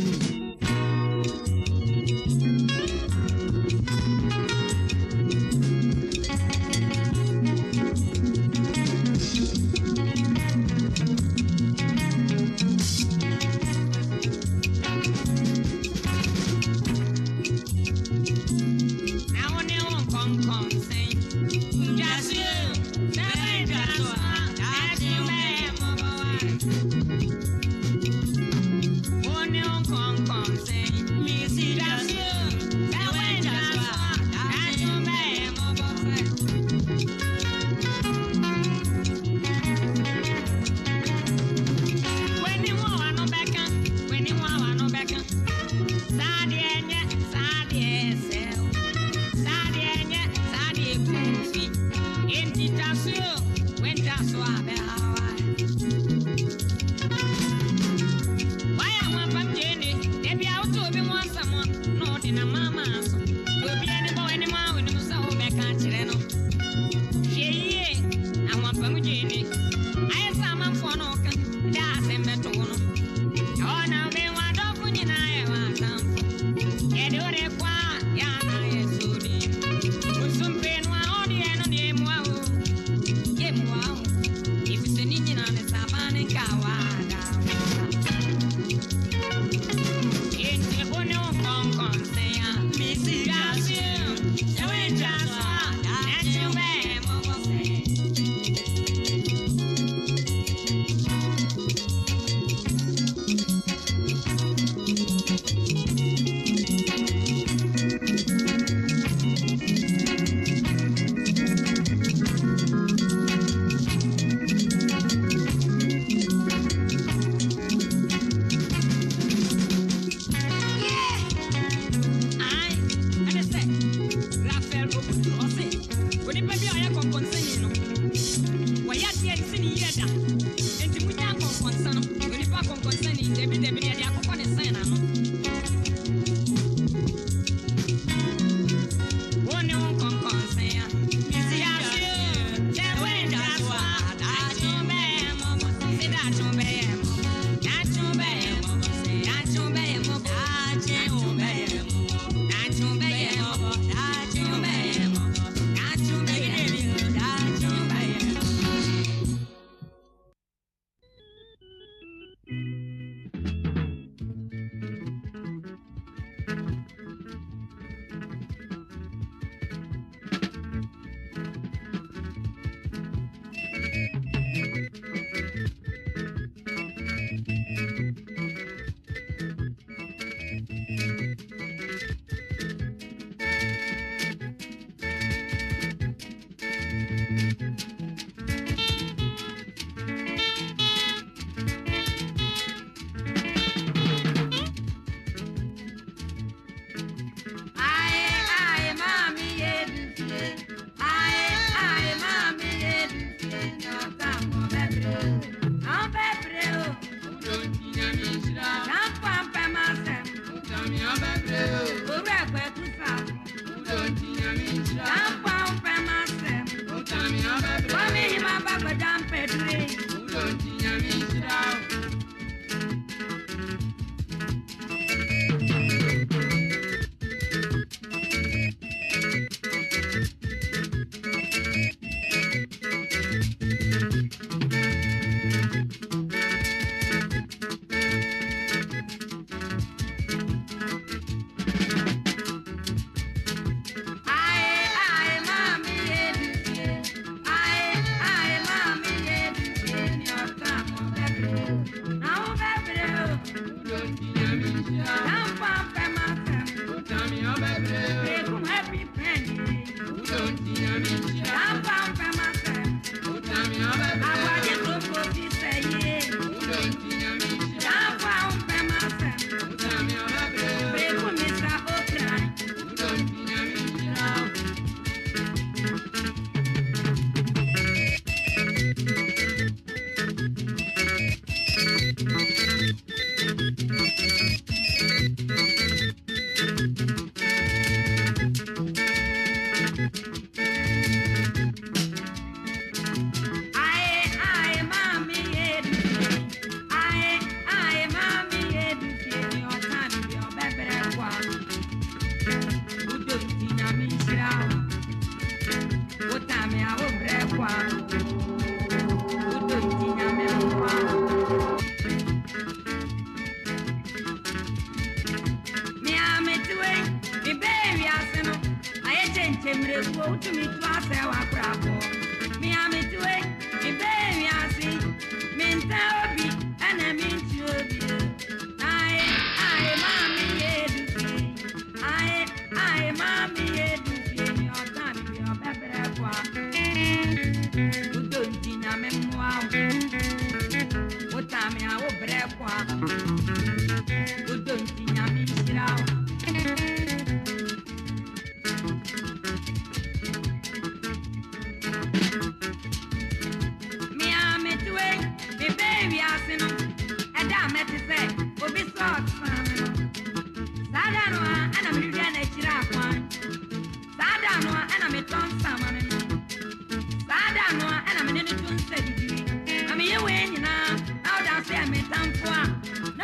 Mm.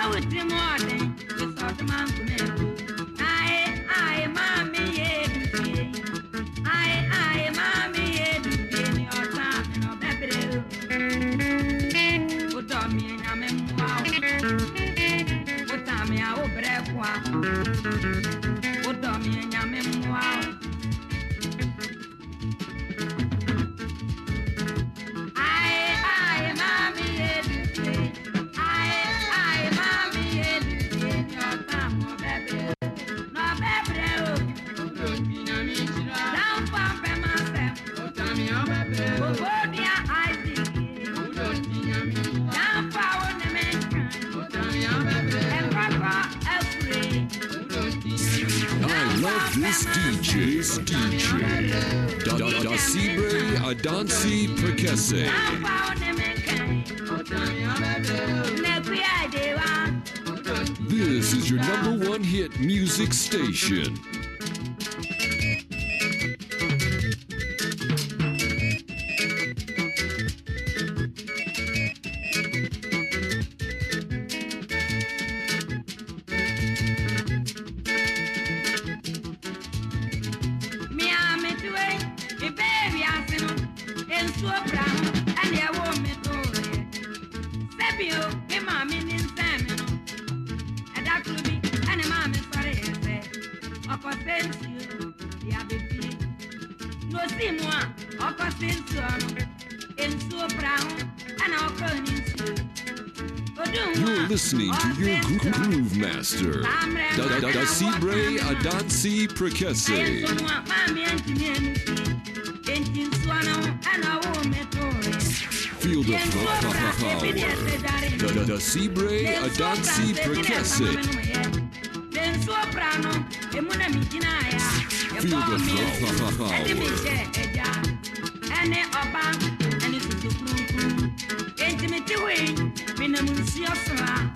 Na wotiri mu ɔden mesɔɔtoma nkoma agu ae èdè wa. This is your number one hit music station. Master. Da da da Sibre Adansi Prekese. Feel the power. Da da da Sibre Adansi Prekese. Feel the power. tutu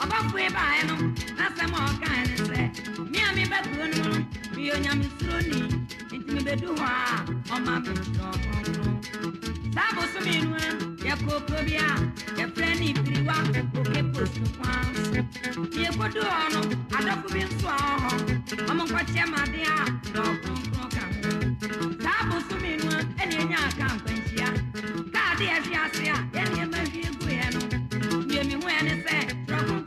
ana ɛyɛ nwanwa mebɛka mo asɛm bi na obi antie ne yie Feel the power. Mene magofo mɛ yɛkɔ kuro bi a ɛfɛ no asen pra so ne yɛkɔdu hɔ no aberanteɛ ketewa bi aberanteɛ no yɛsi Da da Sibre Adansi Prekese is here. Your happiness is ohun mi no his. ɔbaa me nkyɛn na ɔbaa asɛm a ɔkaa ne sɛ ɛda no bi anadoberɛ ɔkɔdaa ɔda suo mu daeɛ so mu ɔbɔfoɔ bi bɛgyina ne so ɔbɔfoɔ yi baeɛ no n'asɛm a ɔkaa ne sɛ me a meba kuro no mu no meyɛ onyamesuroni nti mebedu hɔ a ɔma me kyerɛ ɔkronkron saa bosome no a yɛkɔ kuro bi a yɛfrɛ ne piriwa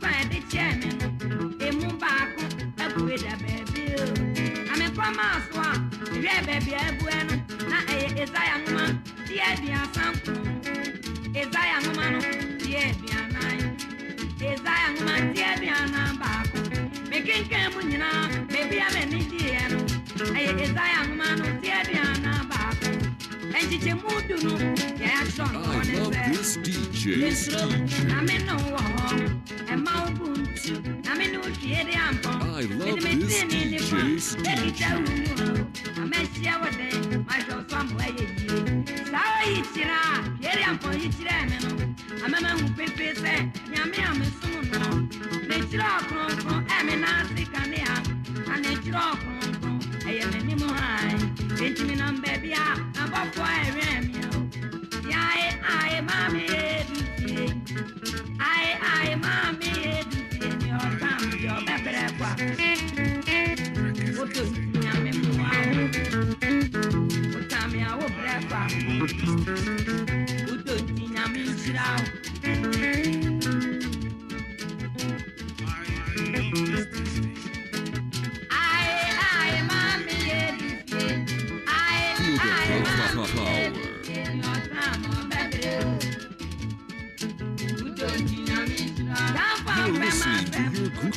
mpa ɛde kyɛɛ me no emu baako abue da baabi o. Amepromas a hwɛ baabi a abue no na ɛyɛ esaia nwoma deɛ aduasa nkron esaia nwoma no deɛ a m'ani gyeeɛ no ɛyɛ esaia nwoma no. Nkyekyɛmu du no yɛyɛ atwerɛ no hɔ I love this DJ's Yesuro, na DJ. me no wɔ hɔ ɛma wo bu ntu na me ne wo hwie de ampɔ I love this tee ne nifa, DJ's ɛkita DJ. wo mu o. na mɛhyia wo den mahwɛ wo so ama woayɛ yie saa ɔyi kyerɛ a hwie de ampɔ yi kyerɛɛ me no. Ama mahu pefee sɛ nyame a mesom no mekyerɛ ɔkronkron ɛ me naase kanea na ne kyerɛ ɔkronkron ɛyɛ m'anim hae enti menam baabi a nabɔfoɔ a ɛwɛn me o Yae, aye, mami, edufie. Aye, aye, mami, edufie. Ni mi jọ bẹ́bẹ̀rẹ̀ kwa. Tó ìyàmí mu tà mí àwọ̀ bẹ̀rẹ̀ kwa.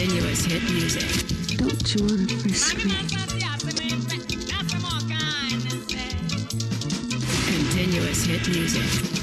Continuous hit music. Don't you want to frisk me? Continuous hit music.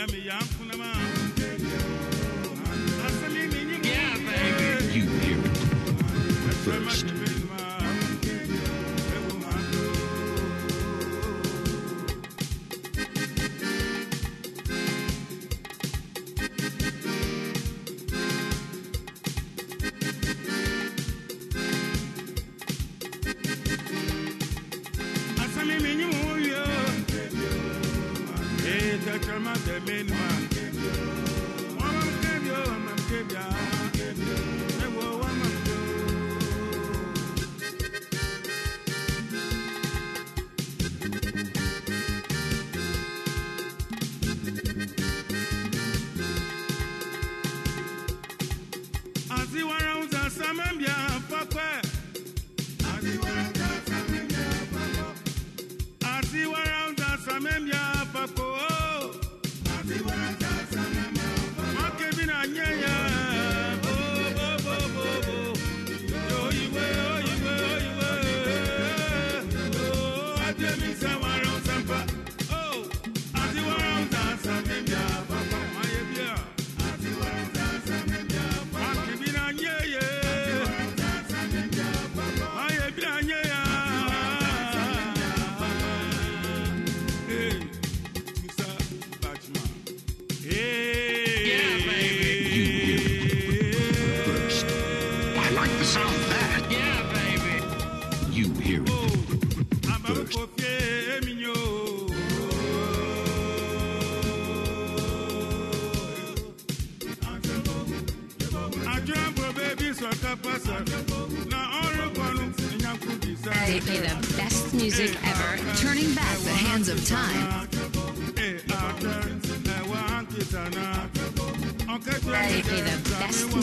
nyame yamfunama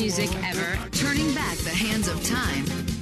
music ever, turning back the hands of time.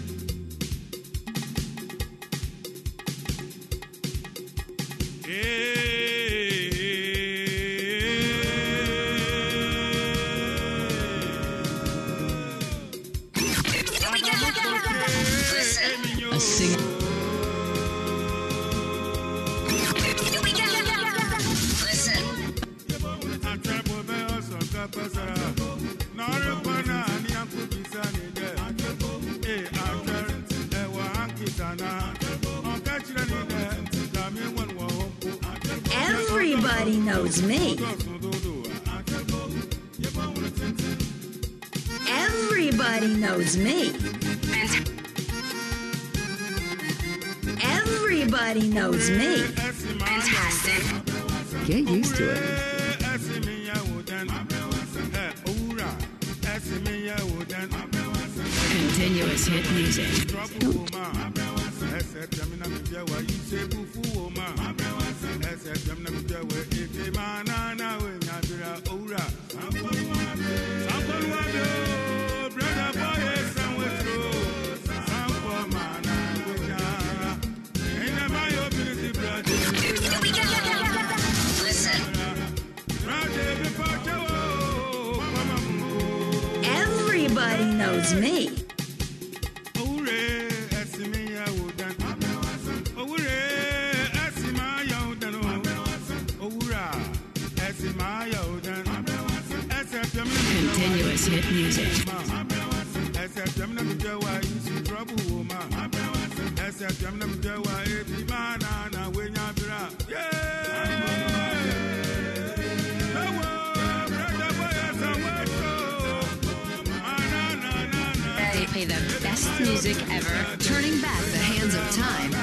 Time.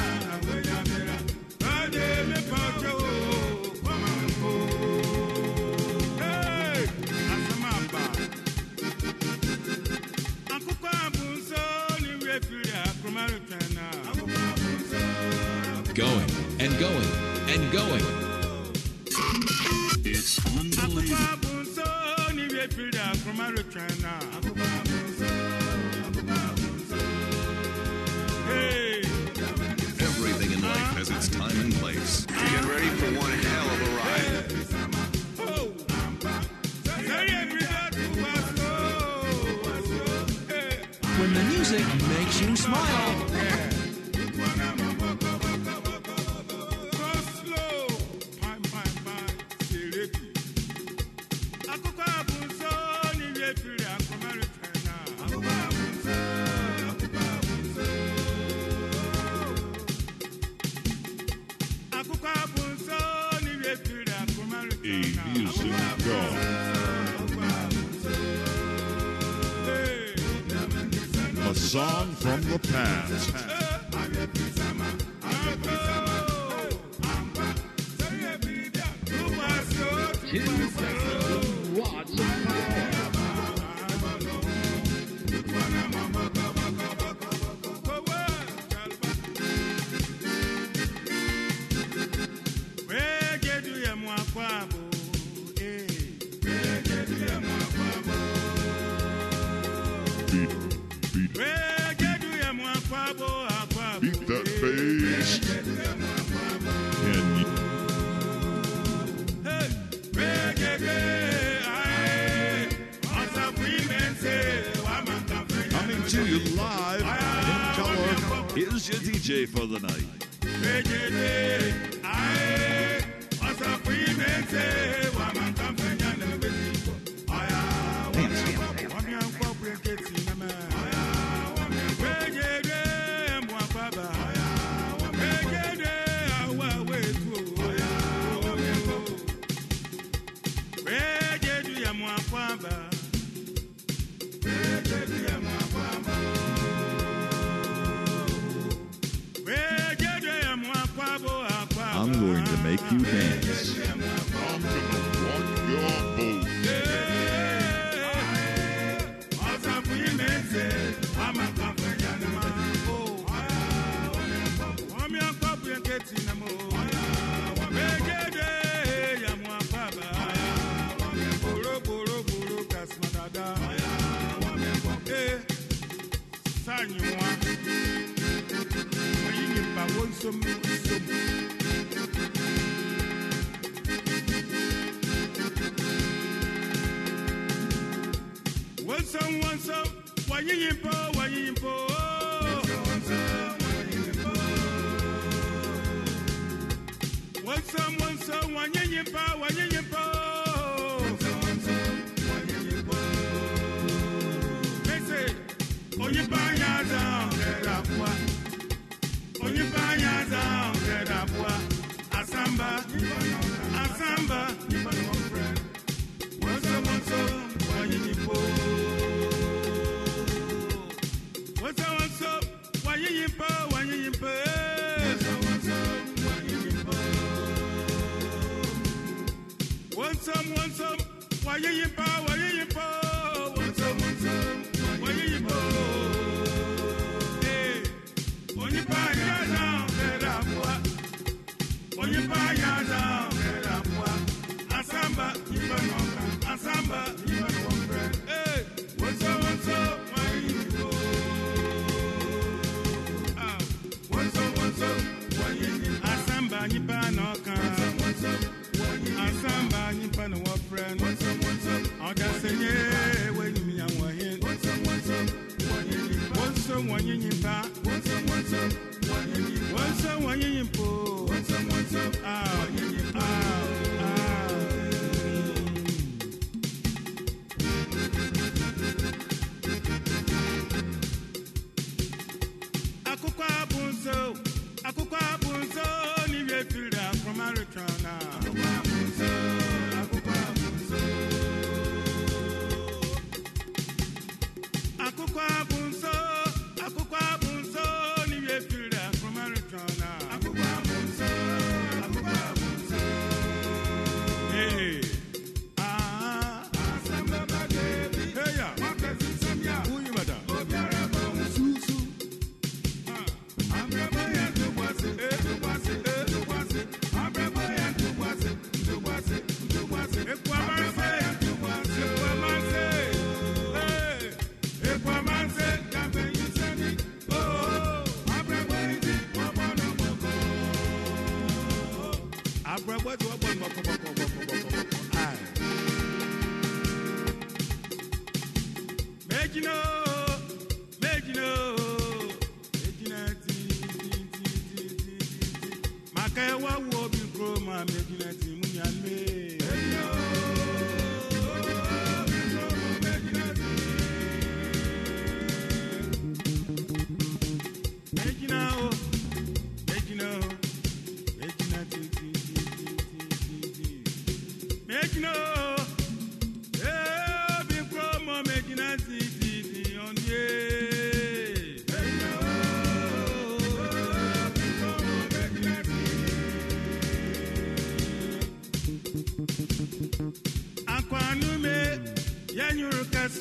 Going and going and going. For the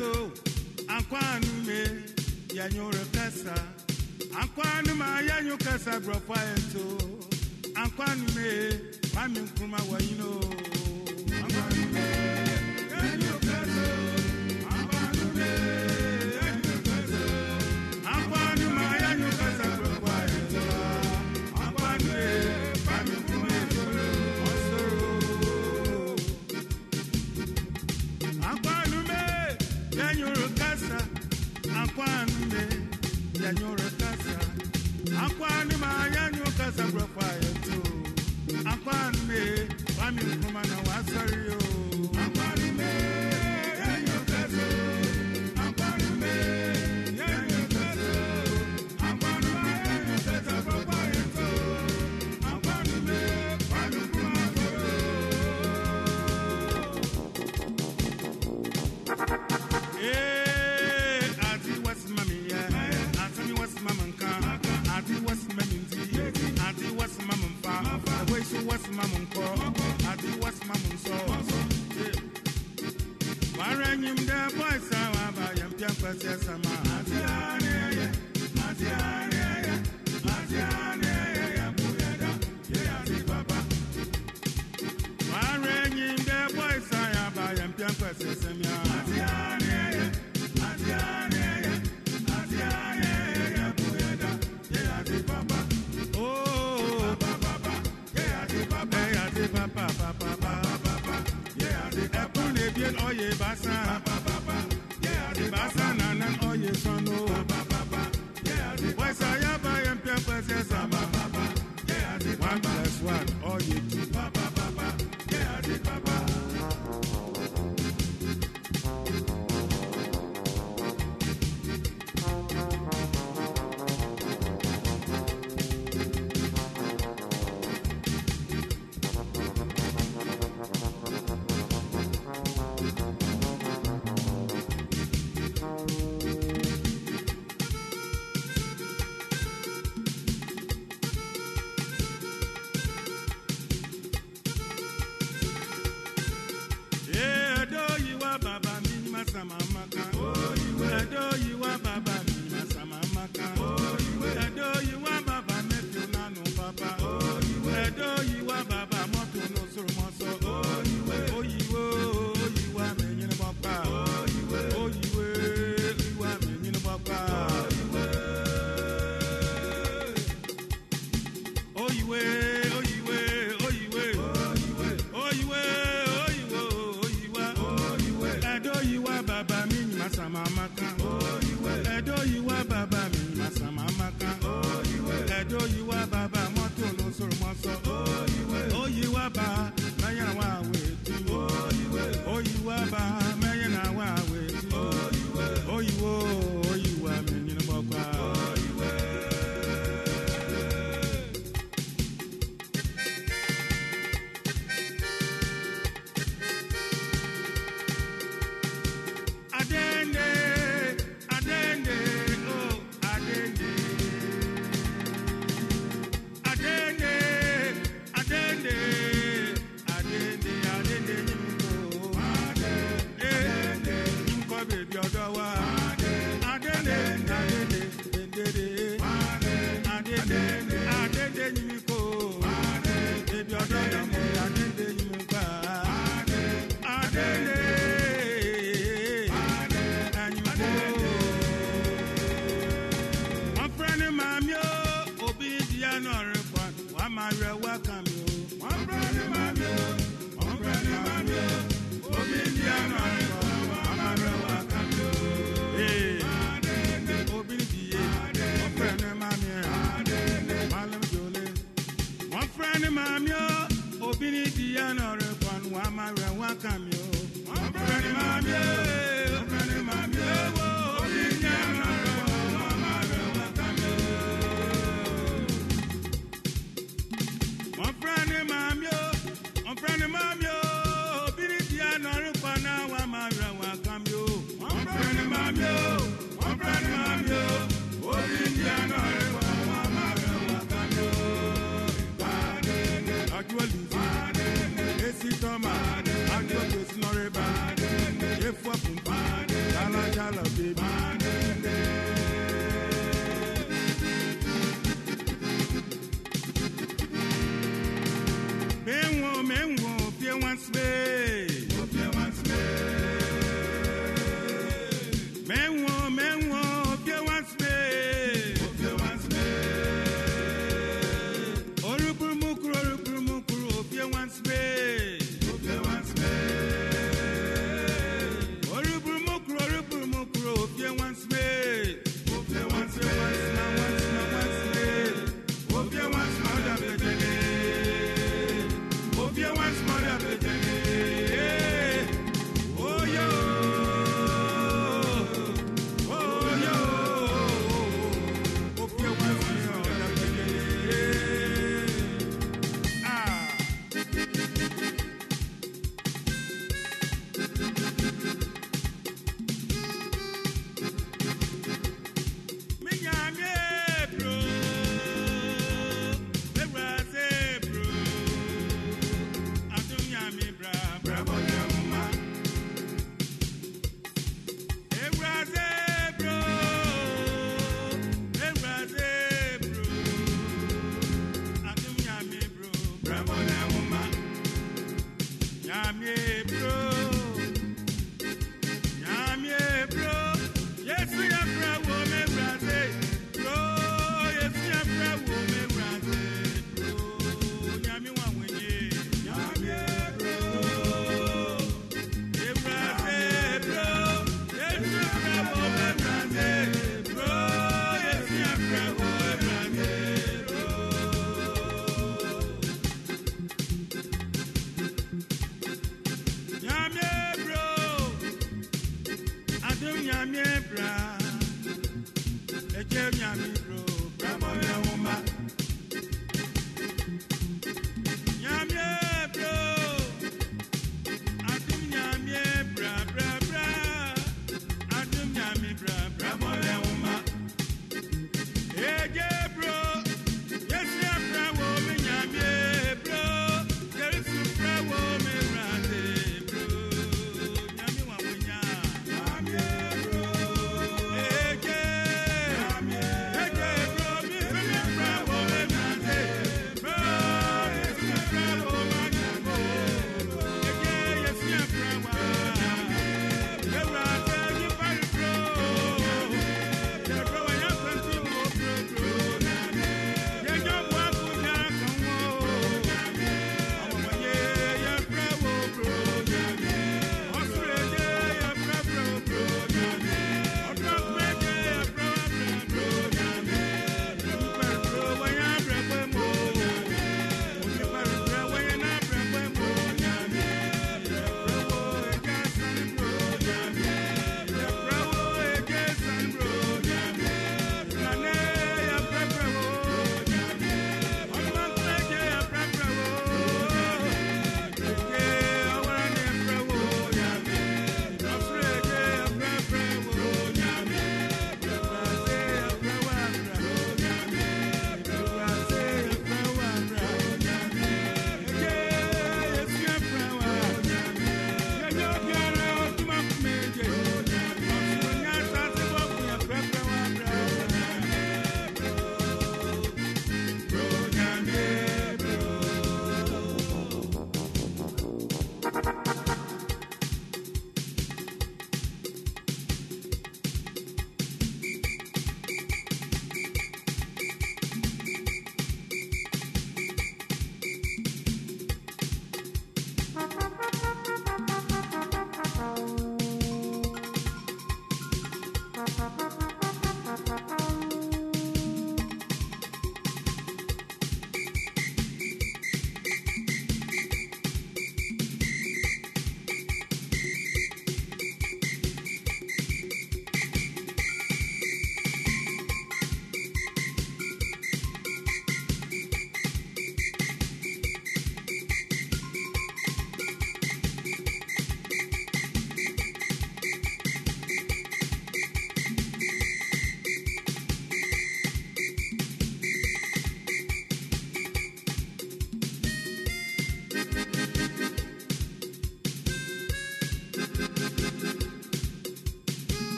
so ankwanu me yanyoro kasa ankwanu ma yanyo kasa gropa eto. Ankwanu me mami nkuma wayino ankwanu me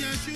daka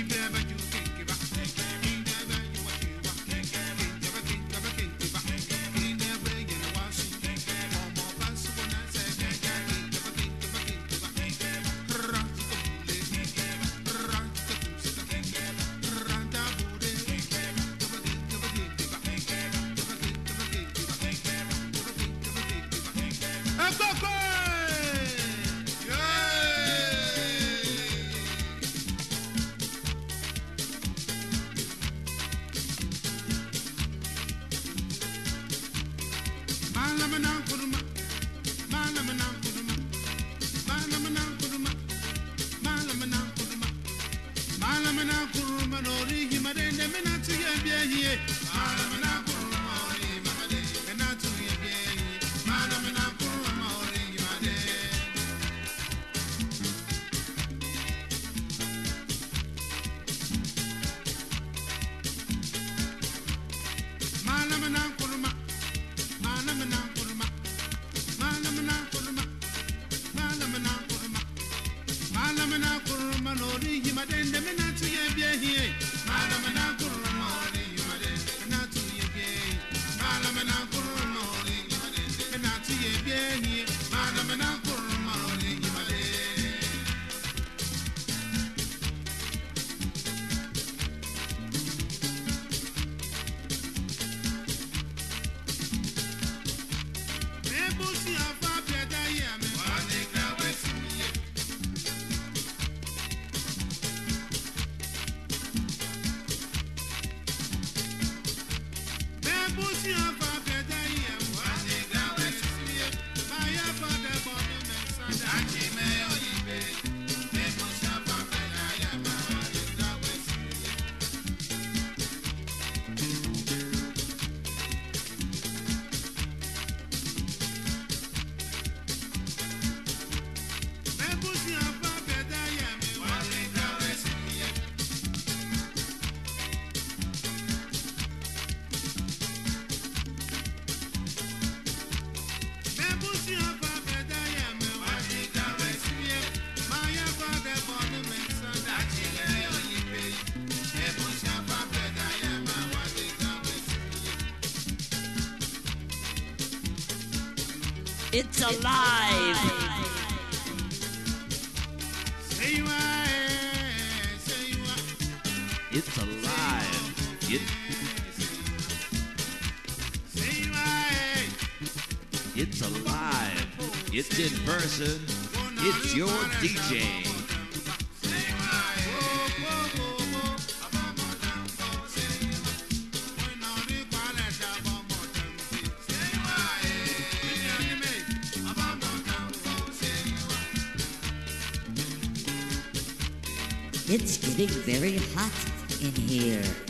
we've never Ajime oyibe. It's alive. It's alive. It, it's alive. It's in person. It's your DJ. getting very hot in here.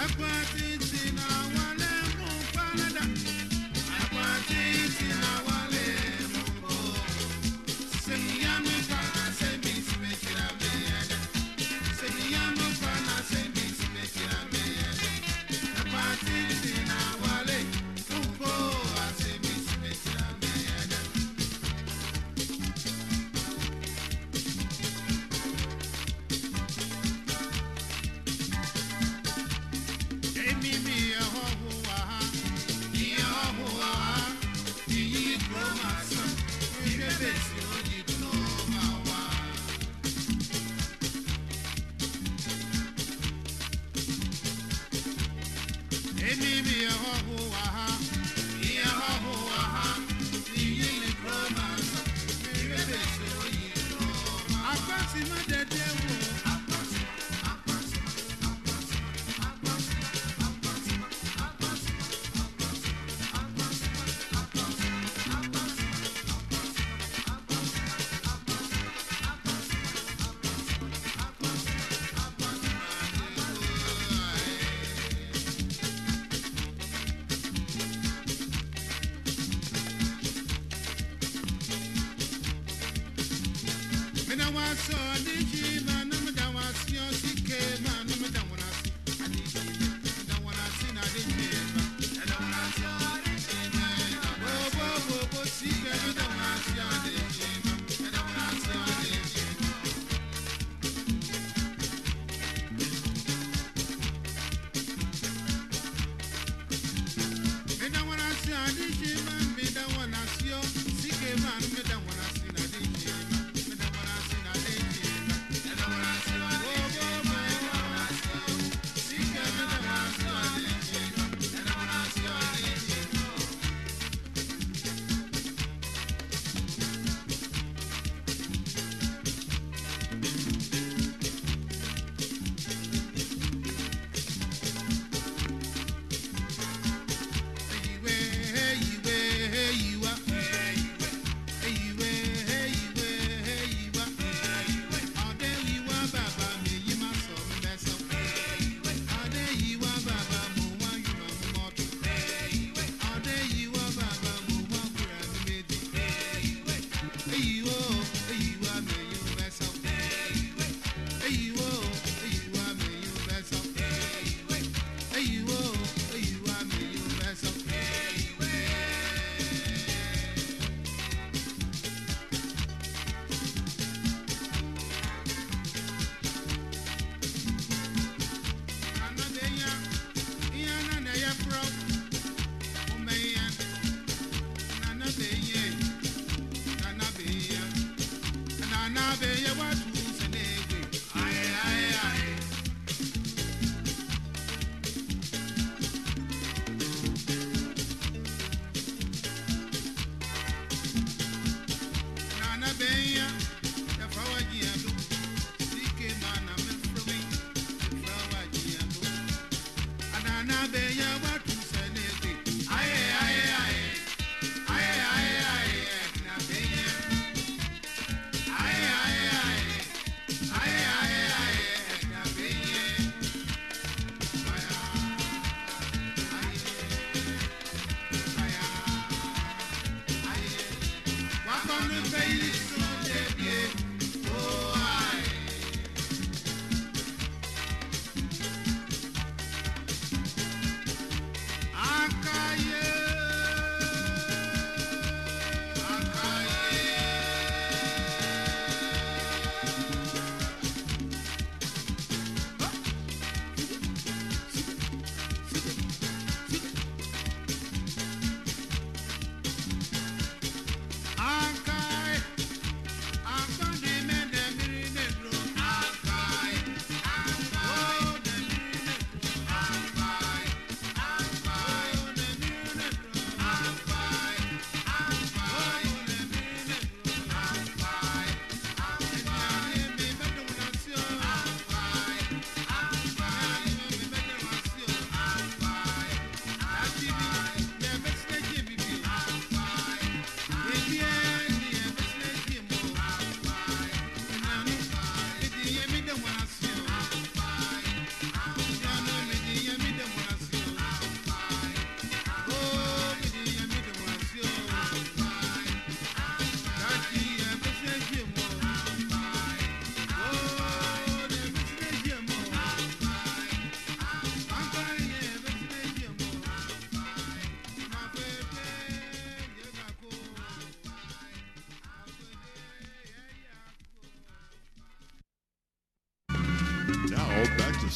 Aquatic in our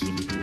back